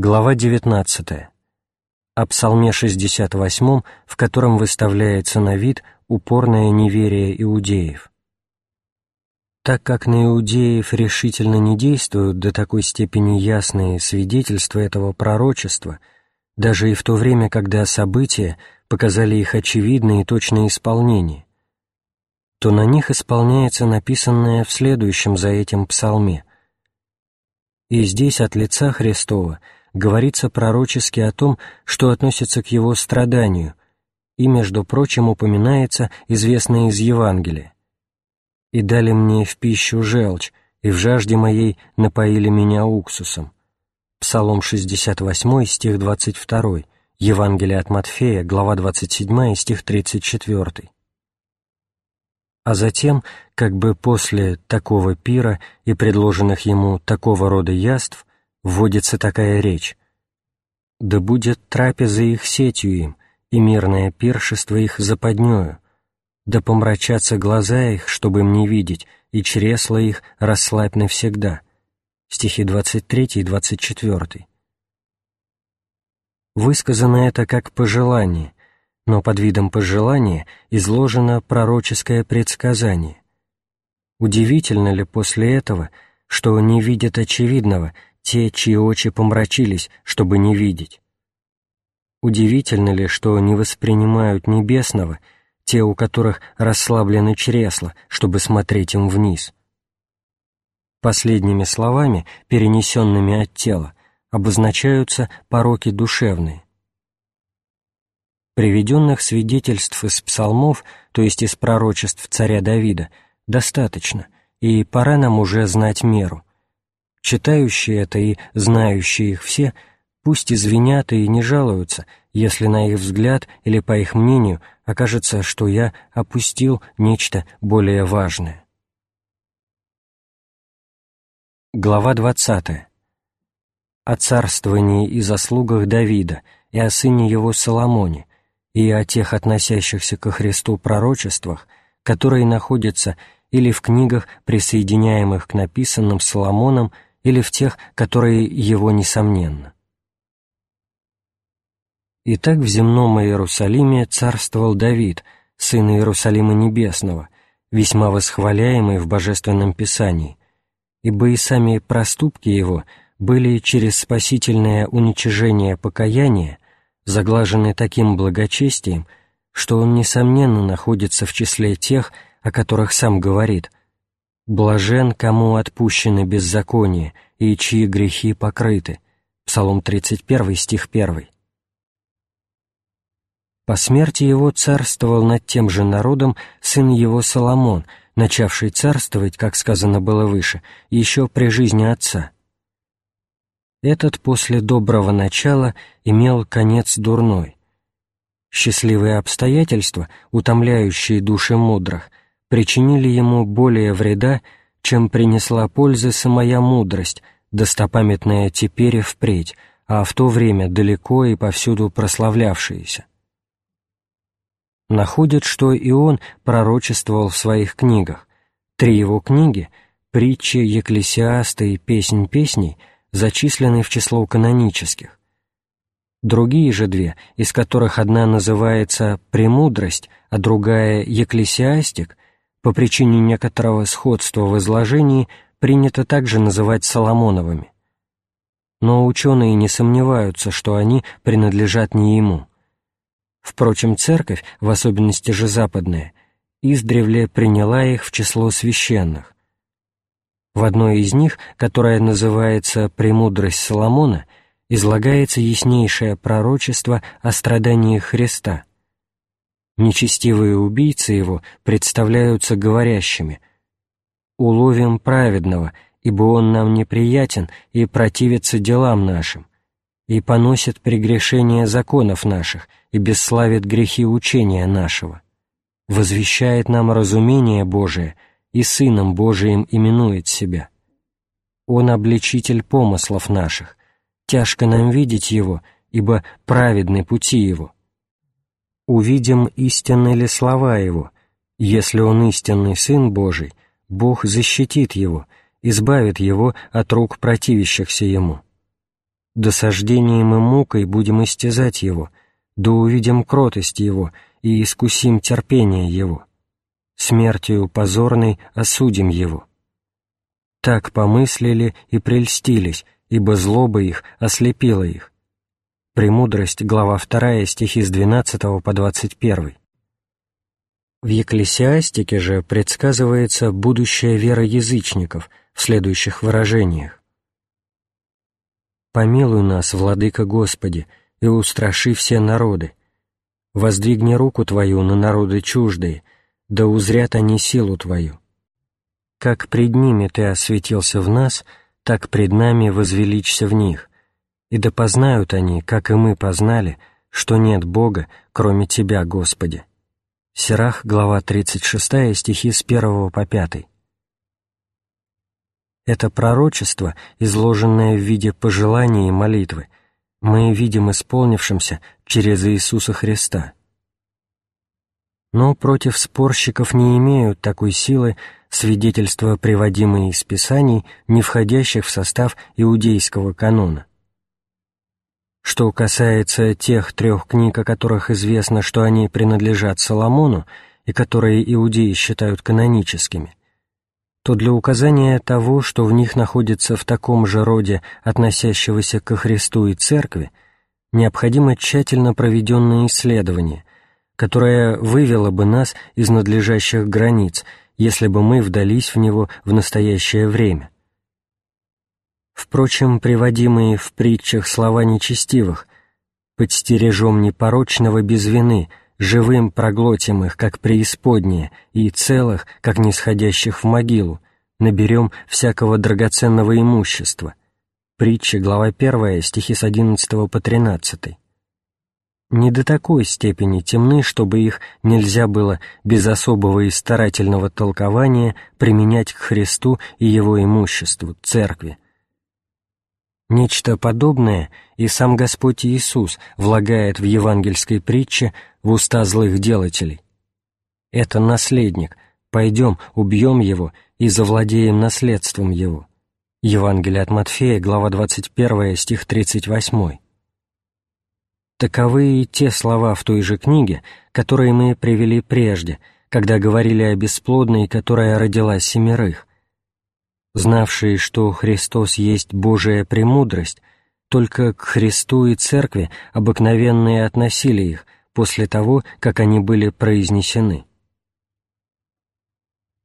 Глава 19. О Псалме 68, в котором выставляется на вид упорное неверие иудеев. Так как на иудеев решительно не действуют до такой степени ясные свидетельства этого пророчества, даже и в то время, когда события показали их очевидное и точное исполнение, то на них исполняется написанное в следующем за этим псалме. И здесь от лица Христова – говорится пророчески о том, что относится к его страданию, и, между прочим, упоминается известное из Евангелия. «И дали мне в пищу желчь, и в жажде моей напоили меня уксусом». Псалом 68, стих 22, Евангелие от Матфея, глава 27, стих 34. А затем, как бы после такого пира и предложенных ему такого рода яств, вводится такая речь. «Да будет трапеза их сетью им, и мирное пиршество их западнёю, да помрачатся глаза их, чтобы им не видеть, и чресла их расслабь навсегда». Стихи 23 и 24. Высказано это как пожелание, но под видом пожелания изложено пророческое предсказание. Удивительно ли после этого, что не видят очевидного – те, чьи очи помрачились, чтобы не видеть. Удивительно ли, что не воспринимают небесного те, у которых расслаблены чресла, чтобы смотреть им вниз? Последними словами, перенесенными от тела, обозначаются пороки душевные. Приведенных свидетельств из псалмов, то есть из пророчеств царя Давида, достаточно, и пора нам уже знать меру. Читающие это и знающие их все пусть извинят и не жалуются, если на их взгляд или по их мнению окажется, что я опустил нечто более важное. Глава 20. О царствовании и заслугах Давида, и о сыне его Соломоне, и о тех относящихся ко Христу пророчествах, которые находятся или в книгах, присоединяемых к написанным Соломоном или в тех, которые его несомненно. Итак, в земном Иерусалиме царствовал Давид, сын Иерусалима Небесного, весьма восхваляемый в Божественном Писании, ибо и сами проступки его были через спасительное уничижение покаяния заглажены таким благочестием, что он, несомненно, находится в числе тех, о которых сам говорит – «Блажен, кому отпущены беззаконие, и чьи грехи покрыты». Псалом 31, стих 1. По смерти его царствовал над тем же народом сын его Соломон, начавший царствовать, как сказано было выше, еще при жизни отца. Этот после доброго начала имел конец дурной. Счастливые обстоятельства, утомляющие души мудрых, причинили ему более вреда, чем принесла пользы самая мудрость, достопамятная теперь и впредь, а в то время далеко и повсюду прославлявшаяся. Находят, что и он пророчествовал в своих книгах. Три его книги — притчи, Екклесиаста и Песнь песней — зачислены в число канонических. Другие же две, из которых одна называется «Премудрость», а другая «Екклесиастик», по причине некоторого сходства в изложении принято также называть Соломоновыми. Но ученые не сомневаются, что они принадлежат не ему. Впрочем, церковь, в особенности же западная, издревле приняла их в число священных. В одной из них, которая называется «Премудрость Соломона», излагается яснейшее пророчество о страдании Христа – Нечестивые убийцы его представляются говорящими. «Уловим праведного, ибо он нам неприятен и противится делам нашим, и поносит прегрешения законов наших и бесславит грехи учения нашего, возвещает нам разумение Божие и Сыном Божиим именует себя. Он обличитель помыслов наших, тяжко нам видеть Его, ибо праведны пути Его» увидим, истинны ли слова Его. Если Он истинный Сын Божий, Бог защитит Его, избавит Его от рук противящихся Ему. досаждением и мукой будем истязать его, да увидим кротость его и искусим терпение его. Смертью позорной осудим его. Так помыслили и прельстились, ибо злоба их ослепила их. Премудрость, глава 2, стихи с 12 по 21. В Екклесиастике же предсказывается будущая вера язычников в следующих выражениях. «Помилуй нас, Владыка Господи, и устраши все народы. Воздвигни руку Твою на народы чуждые, да узрят они силу Твою. Как пред ними Ты осветился в нас, так пред нами возвеличься в них, и да познают они, как и мы познали, что нет Бога, кроме Тебя, Господи. Сирах, глава 36, стихи с 1 по 5. Это пророчество, изложенное в виде пожелания и молитвы, мы видим исполнившимся через Иисуса Христа. Но против спорщиков не имеют такой силы свидетельства, приводимые из Писаний, не входящих в состав иудейского канона. Что касается тех трех книг, о которых известно, что они принадлежат Соломону и которые иудеи считают каноническими, то для указания того, что в них находится в таком же роде относящегося ко Христу и Церкви, необходимо тщательно проведенное исследование, которое вывело бы нас из надлежащих границ, если бы мы вдались в него в настоящее время. Впрочем, приводимые в притчах слова нечестивых «под стережом непорочного без вины», живым проглотим их, как преисподние, и целых, как нисходящих в могилу, наберем всякого драгоценного имущества». Притча, глава 1, стихи с 11 по 13. Не до такой степени темны, чтобы их нельзя было без особого и старательного толкования применять к Христу и Его имуществу, Церкви, Нечто подобное и сам Господь Иисус влагает в евангельской притче в уста злых делателей. «Это наследник, пойдем, убьем его и завладеем наследством его». Евангелие от Матфея, глава 21, стих 38. Таковы и те слова в той же книге, которые мы привели прежде, когда говорили о бесплодной, которая родила семерых, знавшие, что Христос есть Божия премудрость, только к Христу и Церкви обыкновенные относили их после того, как они были произнесены.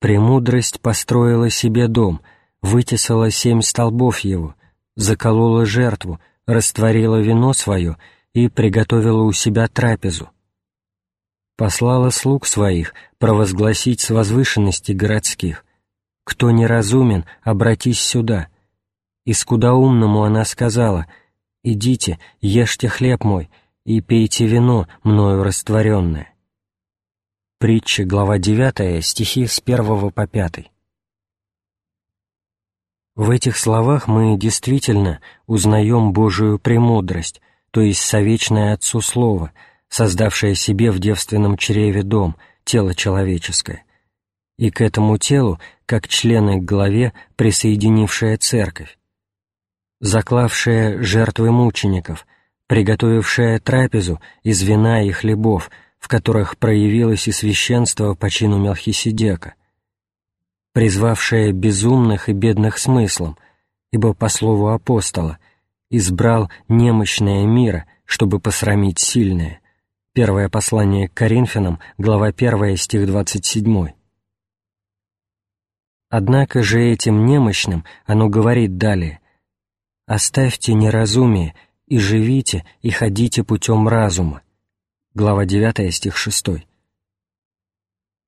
Премудрость построила себе дом, вытесала семь столбов его, заколола жертву, растворила вино свое и приготовила у себя трапезу. Послала слуг своих провозгласить с возвышенности городских, «Кто неразумен, обратись сюда». И скудоумному она сказала, «Идите, ешьте хлеб мой и пейте вино, мною растворенное». Притча, глава 9, стихи с 1 по 5. В этих словах мы действительно узнаем Божию премудрость, то есть совечное Отцу Слово, создавшее себе в девственном чреве дом, тело человеческое, и к этому телу, как члены к главе, присоединившая церковь, заклавшая жертвы мучеников, приготовившая трапезу из вина и хлебов, в которых проявилось и священство по чину Мелхиседека, призвавшая безумных и бедных смыслом, ибо, по слову апостола, избрал немощное мира, чтобы посрамить сильное. Первое послание к Коринфянам, глава 1, стих 27. Однако же этим немощным оно говорит далее «Оставьте неразумие и живите и ходите путем разума». Глава 9, стих 6.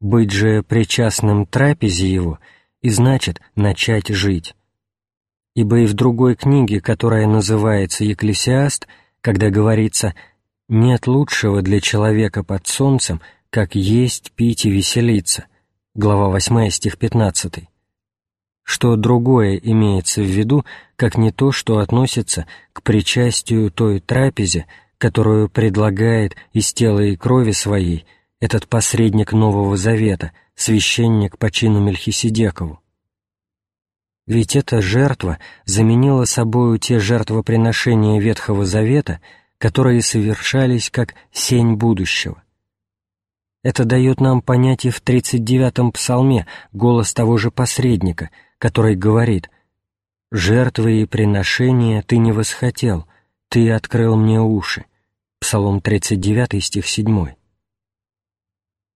Быть же причастным трапезе его и значит начать жить. Ибо и в другой книге, которая называется «Екклесиаст», когда говорится «нет лучшего для человека под солнцем, как есть, пить и веселиться», глава 8, стих 15, что другое имеется в виду, как не то, что относится к причастию той трапезе, которую предлагает из тела и крови своей этот посредник Нового Завета, священник по чину Мельхиседекову. Ведь эта жертва заменила собою те жертвоприношения Ветхого Завета, которые совершались как сень будущего. Это дает нам понять и в 39-м псалме голос того же посредника, который говорит «Жертвы и приношения ты не восхотел, ты открыл мне уши». Псалом 39, стих 7.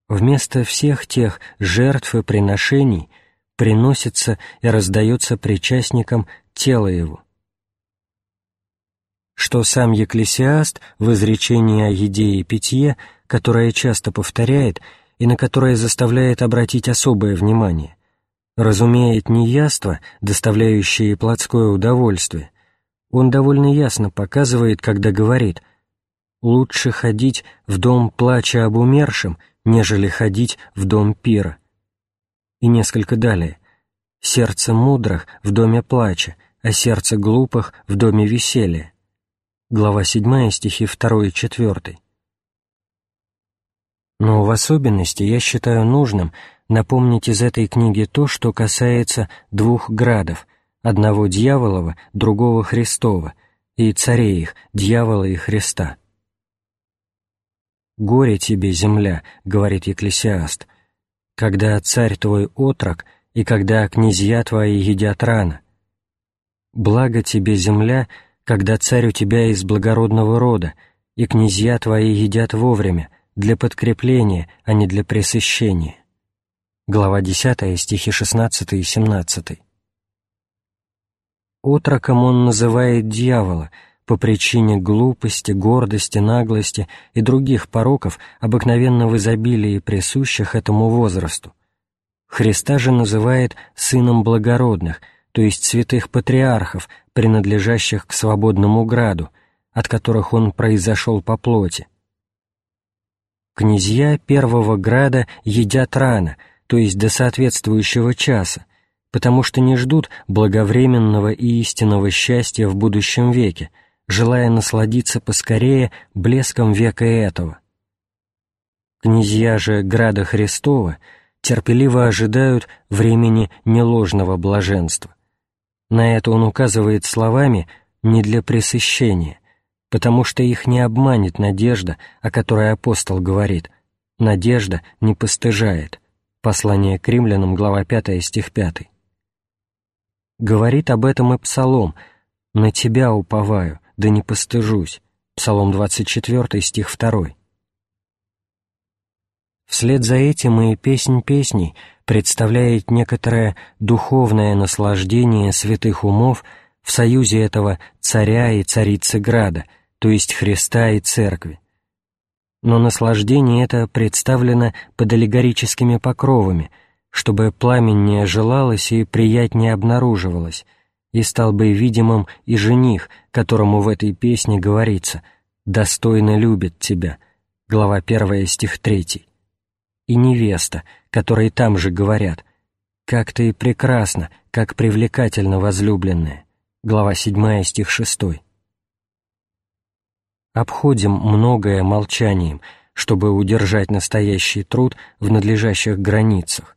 Вместо всех тех жертв и приношений приносится и раздается причастникам тело его. Что сам Екклесиаст в изречении о еде и питье – которое часто повторяет и на которое заставляет обратить особое внимание, разумеет не яство, доставляющее плотское удовольствие, он довольно ясно показывает, когда говорит «лучше ходить в дом плача об умершем, нежели ходить в дом пира». И несколько далее «сердце мудрых в доме плача, а сердце глупых в доме веселья». Глава 7, стихи 2 и 4. Но в особенности я считаю нужным напомнить из этой книги то, что касается двух градов, одного дьяволова, другого Христова, и царей их, дьявола и Христа. «Горе тебе, земля», — говорит Екклесиаст, — «когда царь твой отрок и когда князья твои едят рано. Благо тебе, земля, когда царь у тебя из благородного рода, и князья твои едят вовремя, для подкрепления, а не для пресыщения. Глава 10, стихи 16 и 17. Отроком он называет дьявола по причине глупости, гордости, наглости и других пороков, обыкновенно в изобилии присущих этому возрасту. Христа же называет сыном благородных, то есть святых патриархов, принадлежащих к свободному граду, от которых он произошел по плоти, Князья первого града едят рано, то есть до соответствующего часа, потому что не ждут благовременного и истинного счастья в будущем веке, желая насладиться поскорее блеском века этого. Князья же града Христова терпеливо ожидают времени неложного блаженства. На это он указывает словами «не для пресыщения», потому что их не обманет надежда, о которой апостол говорит. Надежда не постыжает. Послание к римлянам, глава 5, стих 5. Говорит об этом и Псалом «На тебя уповаю, да не постыжусь» Псалом 24, стих 2. Вслед за этим и «Песнь песней» представляет некоторое духовное наслаждение святых умов в союзе этого царя и царицы Града – то есть Христа и Церкви. Но наслаждение это представлено под аллегорическими покровами, чтобы пламеннее желалось и приятнее обнаруживалось, и стал бы видимым и жених, которому в этой песне говорится «достойно любит тебя», глава 1, стих 3, и невеста, которой там же говорят «как ты прекрасна, как привлекательно возлюбленная», глава 7, стих 6 обходим многое молчанием, чтобы удержать настоящий труд в надлежащих границах,